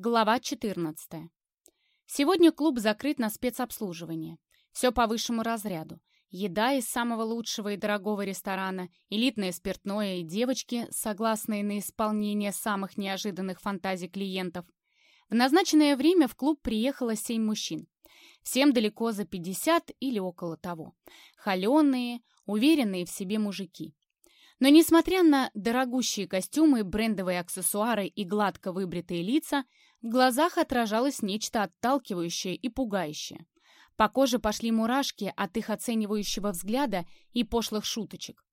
Глава 14. Сегодня клуб закрыт на спецобслуживание. Все по высшему разряду. Еда из самого лучшего и дорогого ресторана, элитное спиртное и девочки, согласные на исполнение самых неожиданных фантазий клиентов. В назначенное время в клуб приехало семь мужчин. Всем далеко за 50 или около того. Холеные, уверенные в себе мужики. Но несмотря на дорогущие костюмы, брендовые аксессуары и гладко выбритые лица, в глазах отражалось нечто отталкивающее и пугающее. По коже пошли мурашки от их оценивающего взгляда и пошлых шуточек.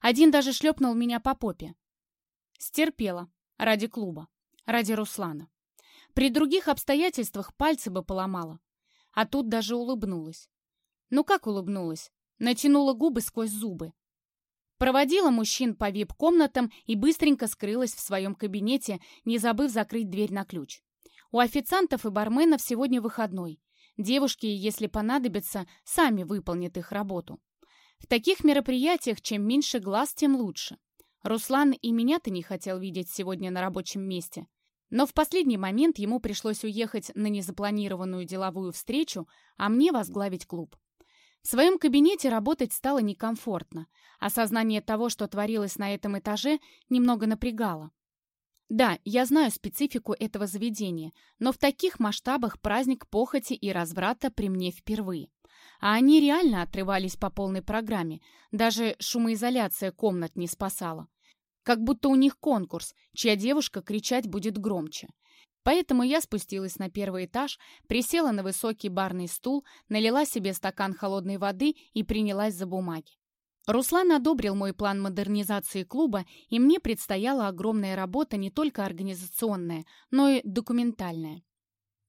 Один даже шлепнул меня по попе. Стерпела. Ради клуба. Ради Руслана. При других обстоятельствах пальцы бы поломала. А тут даже улыбнулась. Ну как улыбнулась? Натянула губы сквозь зубы. Проводила мужчин по вип-комнатам и быстренько скрылась в своем кабинете, не забыв закрыть дверь на ключ. У официантов и барменов сегодня выходной. Девушки, если понадобится, сами выполнят их работу. В таких мероприятиях чем меньше глаз, тем лучше. Руслан и меня-то не хотел видеть сегодня на рабочем месте. Но в последний момент ему пришлось уехать на незапланированную деловую встречу, а мне возглавить клуб. В своем кабинете работать стало некомфортно. Осознание того, что творилось на этом этаже, немного напрягало. Да, я знаю специфику этого заведения, но в таких масштабах праздник похоти и разврата при мне впервые. А они реально отрывались по полной программе. Даже шумоизоляция комнат не спасала. Как будто у них конкурс, чья девушка кричать будет громче. Поэтому я спустилась на первый этаж, присела на высокий барный стул, налила себе стакан холодной воды и принялась за бумаги. Руслан одобрил мой план модернизации клуба, и мне предстояла огромная работа не только организационная, но и документальная.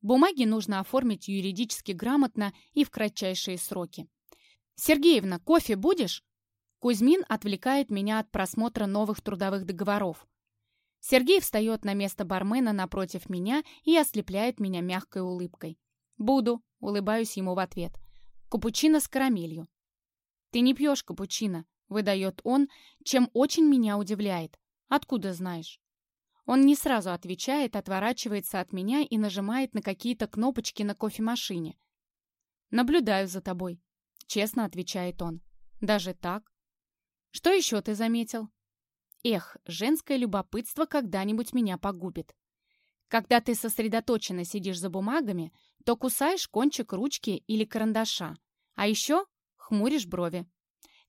Бумаги нужно оформить юридически грамотно и в кратчайшие сроки. «Сергеевна, кофе будешь?» Кузьмин отвлекает меня от просмотра новых трудовых договоров. Сергей встает на место бармена напротив меня и ослепляет меня мягкой улыбкой. «Буду», — улыбаюсь ему в ответ. «Капучино с карамелью». «Ты не пьешь капучино», — выдает он, чем очень меня удивляет. «Откуда знаешь?» Он не сразу отвечает, отворачивается от меня и нажимает на какие-то кнопочки на кофемашине. «Наблюдаю за тобой», — честно отвечает он. «Даже так?» «Что еще ты заметил?» Эх, женское любопытство когда-нибудь меня погубит. Когда ты сосредоточенно сидишь за бумагами, то кусаешь кончик ручки или карандаша, а еще хмуришь брови.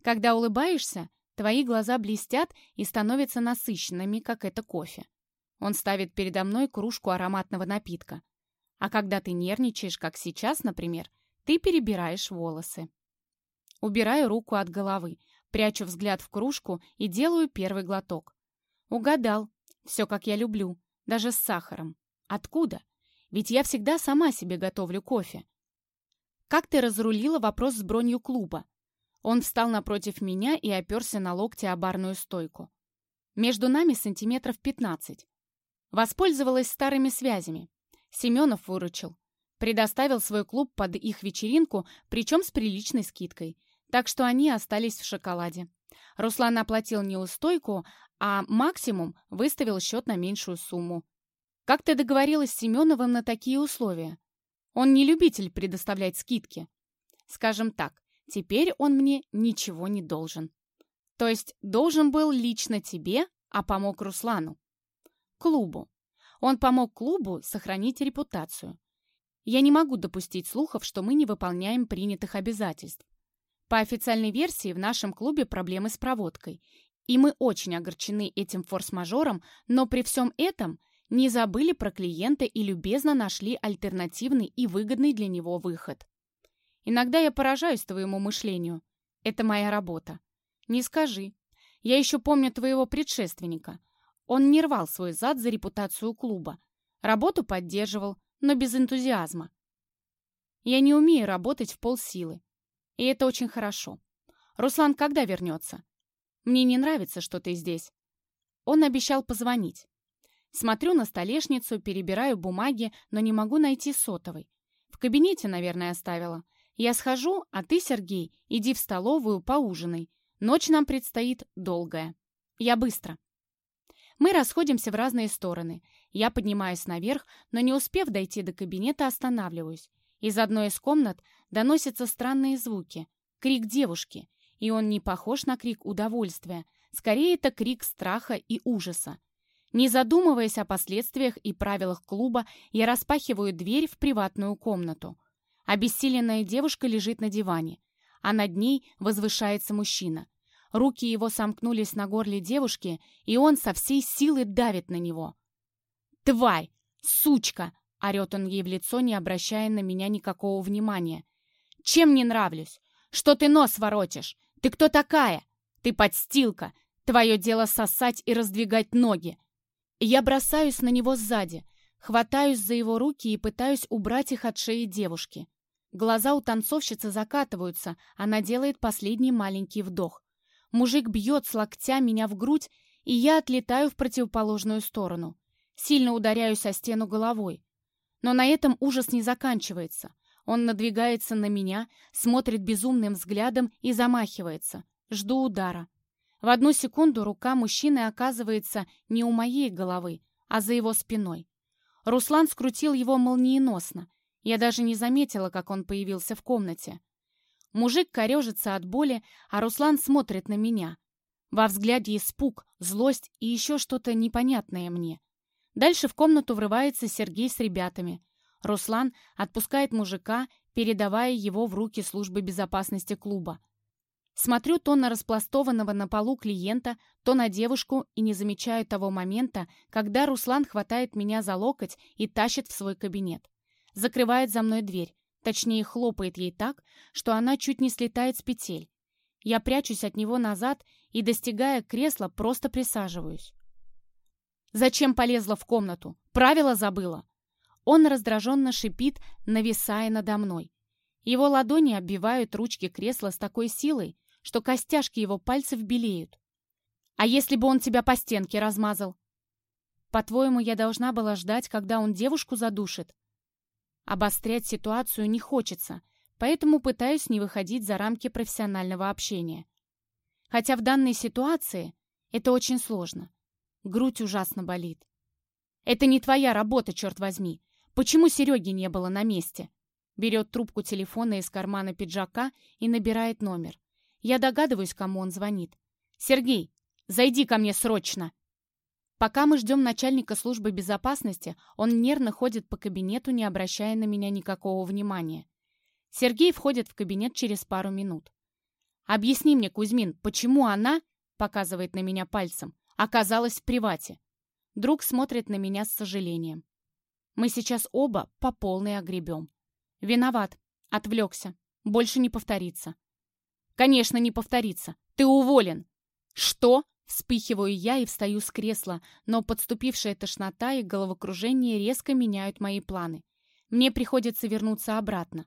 Когда улыбаешься, твои глаза блестят и становятся насыщенными, как это кофе. Он ставит передо мной кружку ароматного напитка. А когда ты нервничаешь, как сейчас, например, ты перебираешь волосы. Убираю руку от головы, Прячу взгляд в кружку и делаю первый глоток. Угадал. Все, как я люблю. Даже с сахаром. Откуда? Ведь я всегда сама себе готовлю кофе. Как ты разрулила вопрос с бронью клуба? Он встал напротив меня и оперся на локти о барную стойку. Между нами сантиметров 15. Воспользовалась старыми связями. Семенов выручил. Предоставил свой клуб под их вечеринку, причем с приличной скидкой – так что они остались в шоколаде. Руслан оплатил неустойку, а максимум выставил счет на меньшую сумму. «Как ты договорилась с Семеновым на такие условия? Он не любитель предоставлять скидки. Скажем так, теперь он мне ничего не должен. То есть должен был лично тебе, а помог Руслану. Клубу. Он помог клубу сохранить репутацию. Я не могу допустить слухов, что мы не выполняем принятых обязательств. По официальной версии, в нашем клубе проблемы с проводкой. И мы очень огорчены этим форс-мажором, но при всем этом не забыли про клиента и любезно нашли альтернативный и выгодный для него выход. Иногда я поражаюсь твоему мышлению. Это моя работа. Не скажи. Я еще помню твоего предшественника. Он не рвал свой зад за репутацию клуба. Работу поддерживал, но без энтузиазма. Я не умею работать в полсилы. И это очень хорошо. Руслан когда вернется? Мне не нравится, что ты здесь. Он обещал позвонить. Смотрю на столешницу, перебираю бумаги, но не могу найти сотовой. В кабинете, наверное, оставила. Я схожу, а ты, Сергей, иди в столовую, поужинай. Ночь нам предстоит долгая. Я быстро. Мы расходимся в разные стороны. Я поднимаюсь наверх, но не успев дойти до кабинета, останавливаюсь. Из одной из комнат доносятся странные звуки. Крик девушки. И он не похож на крик удовольствия. Скорее, это крик страха и ужаса. Не задумываясь о последствиях и правилах клуба, я распахиваю дверь в приватную комнату. Обессиленная девушка лежит на диване, а над ней возвышается мужчина. Руки его сомкнулись на горле девушки, и он со всей силы давит на него. «Тварь! Сучка!» — орет он ей в лицо, не обращая на меня никакого внимания. «Чем не нравлюсь? Что ты нос воротишь? Ты кто такая? Ты подстилка! Твое дело сосать и раздвигать ноги!» Я бросаюсь на него сзади, хватаюсь за его руки и пытаюсь убрать их от шеи девушки. Глаза у танцовщицы закатываются, она делает последний маленький вдох. Мужик бьет с локтя меня в грудь, и я отлетаю в противоположную сторону. Сильно ударяюсь о стену головой. Но на этом ужас не заканчивается. Он надвигается на меня, смотрит безумным взглядом и замахивается. Жду удара. В одну секунду рука мужчины оказывается не у моей головы, а за его спиной. Руслан скрутил его молниеносно. Я даже не заметила, как он появился в комнате. Мужик корежится от боли, а Руслан смотрит на меня. Во взгляде испуг, злость и еще что-то непонятное мне. Дальше в комнату врывается Сергей с ребятами. Руслан отпускает мужика, передавая его в руки службы безопасности клуба. Смотрю то на распластованного на полу клиента, то на девушку и не замечаю того момента, когда Руслан хватает меня за локоть и тащит в свой кабинет. Закрывает за мной дверь, Точнее, хлопает ей так, что она чуть не слетает с петель. Я прячусь от него назад и, достигая кресла, просто присаживаюсь. «Зачем полезла в комнату? Правила забыла!» Он раздраженно шипит, нависая надо мной. Его ладони оббивают ручки кресла с такой силой, что костяшки его пальцев белеют. «А если бы он тебя по стенке размазал?» «По-твоему, я должна была ждать, когда он девушку задушит?» Обострять ситуацию не хочется, поэтому пытаюсь не выходить за рамки профессионального общения. Хотя в данной ситуации это очень сложно. Грудь ужасно болит. «Это не твоя работа, черт возьми! Почему Сереги не было на месте?» Берет трубку телефона из кармана пиджака и набирает номер. Я догадываюсь, кому он звонит. «Сергей, зайди ко мне срочно!» Пока мы ждем начальника службы безопасности, он нервно ходит по кабинету, не обращая на меня никакого внимания. Сергей входит в кабинет через пару минут. «Объясни мне, Кузьмин, почему она, — показывает на меня пальцем, — оказалась в привате?» Друг смотрит на меня с сожалением. «Мы сейчас оба по полной огребем. Виноват, отвлекся. Больше не повторится». «Конечно, не повторится. Ты уволен». «Что?» Вспыхиваю я и встаю с кресла, но подступившая тошнота и головокружение резко меняют мои планы. Мне приходится вернуться обратно.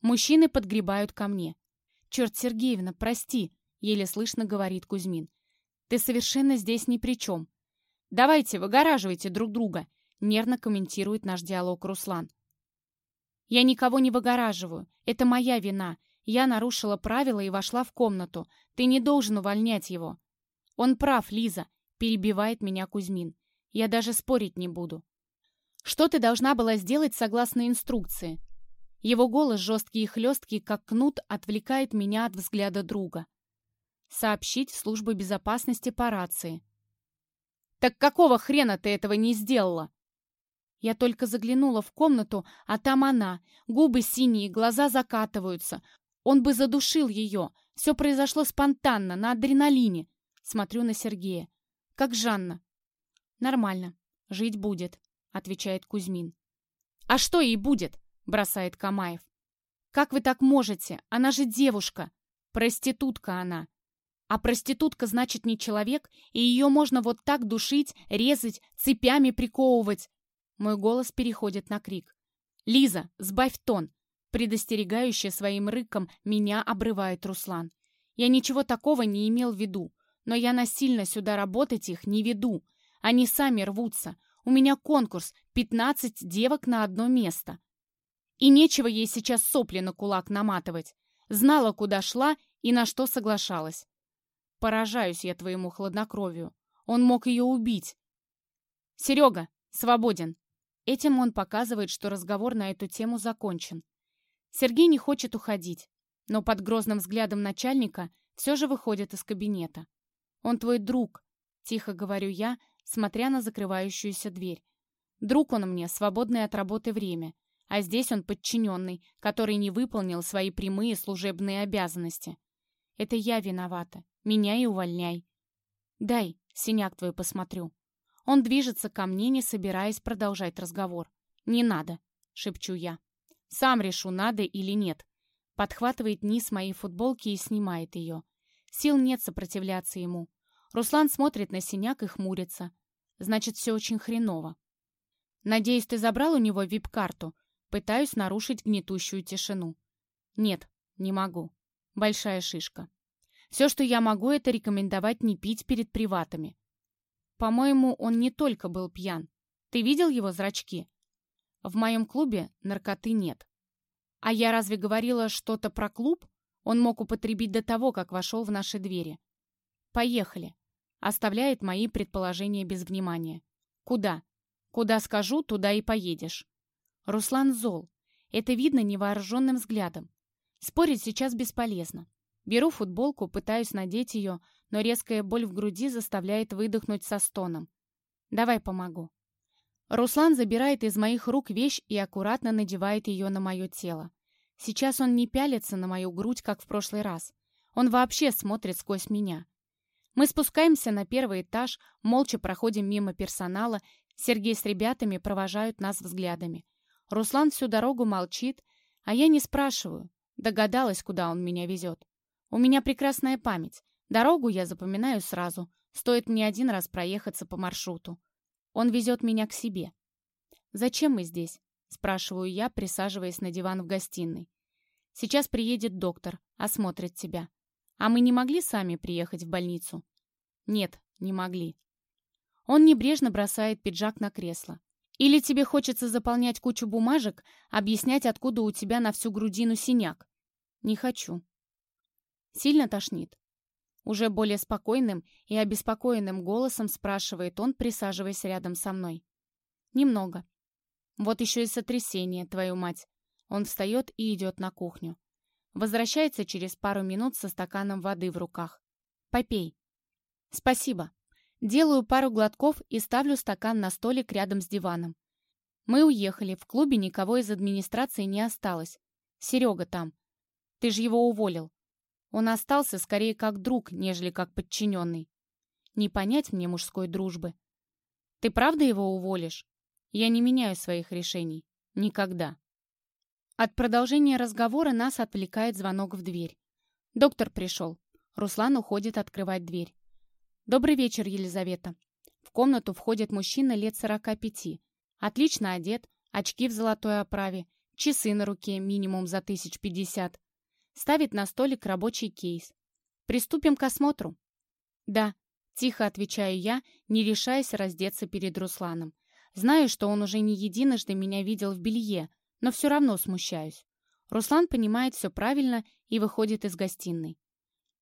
Мужчины подгребают ко мне. «Черт, Сергеевна, прости», — еле слышно говорит Кузьмин. «Ты совершенно здесь ни при чем. Давайте, выгораживайте друг друга», — нервно комментирует наш диалог Руслан. «Я никого не выгораживаю. Это моя вина. Я нарушила правила и вошла в комнату. Ты не должен увольнять его. Он прав, Лиза, перебивает меня Кузьмин. Я даже спорить не буду. Что ты должна была сделать согласно инструкции? Его голос жесткий и хлесткий, как кнут, отвлекает меня от взгляда друга. Сообщить в службу безопасности по рации. «Так какого хрена ты этого не сделала?» Я только заглянула в комнату, а там она. Губы синие, глаза закатываются. Он бы задушил ее. Все произошло спонтанно, на адреналине. Смотрю на Сергея. Как Жанна. Нормально. Жить будет, отвечает Кузьмин. А что ей будет? Бросает Камаев. Как вы так можете? Она же девушка. Проститутка она. А проститутка значит не человек, и ее можно вот так душить, резать, цепями приковывать. Мой голос переходит на крик. «Лиза, сбавь тон. Предостерегающе своим рыком меня обрывает Руслан. Я ничего такого не имел в виду, но я насильно сюда работать их не веду. Они сами рвутся. У меня конкурс, 15 девок на одно место. И нечего ей сейчас сопли на кулак наматывать. Знала, куда шла и на что соглашалась. Поражаюсь я твоему хладнокровию. Он мог ее убить. «Серега, свободен!» Этим он показывает, что разговор на эту тему закончен. Сергей не хочет уходить, но под грозным взглядом начальника все же выходит из кабинета. «Он твой друг», — тихо говорю я, смотря на закрывающуюся дверь. «Друг он мне, свободное от работы время, а здесь он подчиненный, который не выполнил свои прямые служебные обязанности. Это я виновата, меня и увольняй. Дай, синяк твой посмотрю». Он движется ко мне, не собираясь продолжать разговор. «Не надо», — шепчу я. «Сам решу, надо или нет». Подхватывает низ моей футболки и снимает ее. Сил нет сопротивляться ему. Руслан смотрит на синяк и хмурится. Значит, все очень хреново. «Надеюсь, ты забрал у него вип-карту?» Пытаюсь нарушить гнетущую тишину. «Нет, не могу. Большая шишка. Все, что я могу, это рекомендовать не пить перед приватами. По-моему, он не только был пьян. Ты видел его зрачки? В моем клубе наркоты нет. А я разве говорила что-то про клуб? Он мог употребить до того, как вошел в наши двери. Поехали. Оставляет мои предположения без внимания. Куда? Куда скажу, туда и поедешь. Руслан зол. Это видно невооруженным взглядом. Спорить сейчас бесполезно. Беру футболку, пытаюсь надеть ее, но резкая боль в груди заставляет выдохнуть со стоном. «Давай помогу». Руслан забирает из моих рук вещь и аккуратно надевает ее на мое тело. Сейчас он не пялится на мою грудь, как в прошлый раз. Он вообще смотрит сквозь меня. Мы спускаемся на первый этаж, молча проходим мимо персонала, Сергей с ребятами провожают нас взглядами. Руслан всю дорогу молчит, а я не спрашиваю. Догадалась, куда он меня везет. У меня прекрасная память. Дорогу я запоминаю сразу. Стоит мне один раз проехаться по маршруту. Он везет меня к себе. «Зачем мы здесь?» — спрашиваю я, присаживаясь на диван в гостиной. «Сейчас приедет доктор, осмотрит тебя. А мы не могли сами приехать в больницу?» «Нет, не могли». Он небрежно бросает пиджак на кресло. «Или тебе хочется заполнять кучу бумажек, объяснять, откуда у тебя на всю грудину синяк?» «Не хочу», Сильно тошнит?» Уже более спокойным и обеспокоенным голосом спрашивает он, присаживаясь рядом со мной. «Немного. Вот еще и сотрясение, твою мать». Он встает и идет на кухню. Возвращается через пару минут со стаканом воды в руках. «Попей». «Спасибо». Делаю пару глотков и ставлю стакан на столик рядом с диваном. Мы уехали, в клубе никого из администрации не осталось. Серега там. Ты же его уволил. Он остался скорее как друг, нежели как подчиненный. Не понять мне мужской дружбы. Ты правда его уволишь? Я не меняю своих решений. Никогда. От продолжения разговора нас отвлекает звонок в дверь. Доктор пришел. Руслан уходит открывать дверь. Добрый вечер, Елизавета. В комнату входит мужчина лет сорока пяти. Отлично одет, очки в золотой оправе, часы на руке минимум за тысяч пятьдесят. Ставит на столик рабочий кейс. «Приступим к осмотру?» «Да», — тихо отвечаю я, не решаясь раздеться перед Русланом. Знаю, что он уже не единожды меня видел в белье, но все равно смущаюсь. Руслан понимает все правильно и выходит из гостиной.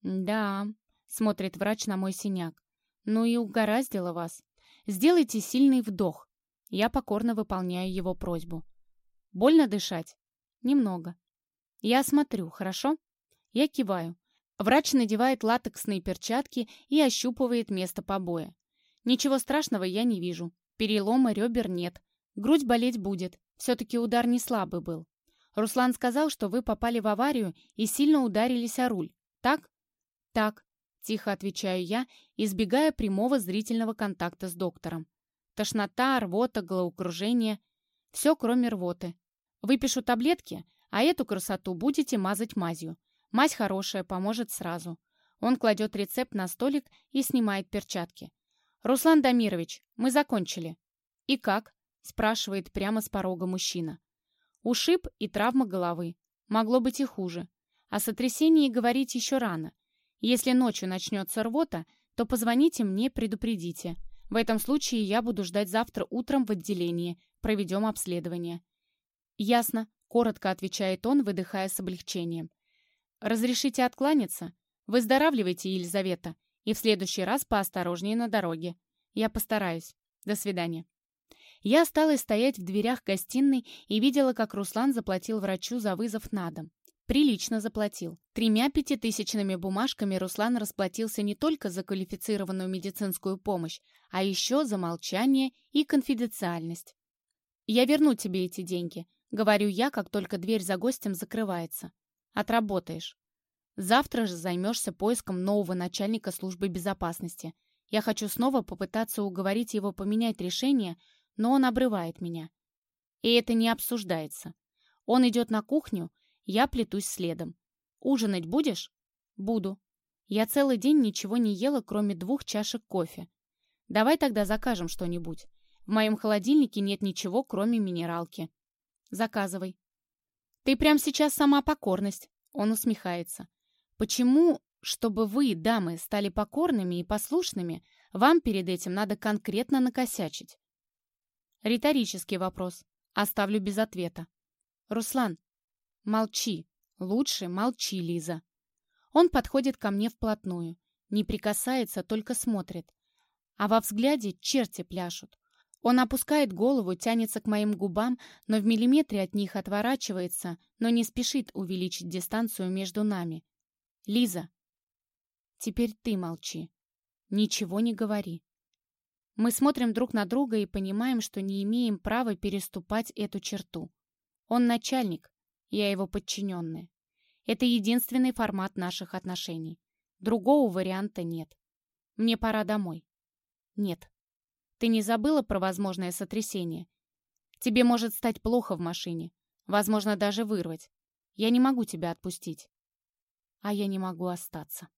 «Да», — смотрит врач на мой синяк. «Ну и угораздило вас. Сделайте сильный вдох». Я покорно выполняю его просьбу. «Больно дышать?» «Немного». «Я осмотрю, хорошо?» Я киваю. Врач надевает латексные перчатки и ощупывает место побоя. Ничего страшного я не вижу. Перелома ребер нет. Грудь болеть будет. Все-таки удар не слабый был. Руслан сказал, что вы попали в аварию и сильно ударились о руль. Так? Так. Тихо отвечаю я, избегая прямого зрительного контакта с доктором. Тошнота, рвота, головокружение. Все, кроме рвоты. Выпишу таблетки, а эту красоту будете мазать мазью. Мазь хорошая, поможет сразу. Он кладет рецепт на столик и снимает перчатки. «Руслан Дамирович, мы закончили». «И как?» – спрашивает прямо с порога мужчина. Ушиб и травма головы. Могло быть и хуже. О сотрясении говорить еще рано. Если ночью начнется рвота, то позвоните мне, предупредите. В этом случае я буду ждать завтра утром в отделении. Проведем обследование. Ясно. Коротко отвечает он, выдыхая с облегчением. «Разрешите откланяться? Выздоравливайте, Елизавета, и в следующий раз поосторожнее на дороге. Я постараюсь. До свидания. Я осталась стоять в дверях гостиной и видела, как Руслан заплатил врачу за вызов на дом. Прилично заплатил. Тремя пятитысячными бумажками Руслан расплатился не только за квалифицированную медицинскую помощь, а еще за молчание и конфиденциальность. «Я верну тебе эти деньги», — говорю я, как только дверь за гостем закрывается. «Отработаешь. Завтра же займешься поиском нового начальника службы безопасности. Я хочу снова попытаться уговорить его поменять решение, но он обрывает меня. И это не обсуждается. Он идет на кухню, я плетусь следом. «Ужинать будешь?» «Буду. Я целый день ничего не ела, кроме двух чашек кофе. Давай тогда закажем что-нибудь. В моем холодильнике нет ничего, кроме минералки. Заказывай». «Ты прям сейчас сама покорность», — он усмехается. «Почему, чтобы вы, дамы, стали покорными и послушными, вам перед этим надо конкретно накосячить?» Риторический вопрос. Оставлю без ответа. «Руслан, Молчи. Лучше молчи, Лиза. Он подходит ко мне вплотную. Не прикасается, только смотрит. А во взгляде черти пляшут. Он опускает голову, тянется к моим губам, но в миллиметре от них отворачивается, но не спешит увеличить дистанцию между нами. «Лиза, теперь ты молчи. Ничего не говори». Мы смотрим друг на друга и понимаем, что не имеем права переступать эту черту. Он начальник, я его подчиненная. Это единственный формат наших отношений. Другого варианта нет. Мне пора домой. Нет. Ты не забыла про возможное сотрясение? Тебе может стать плохо в машине. Возможно, даже вырвать. Я не могу тебя отпустить. А я не могу остаться.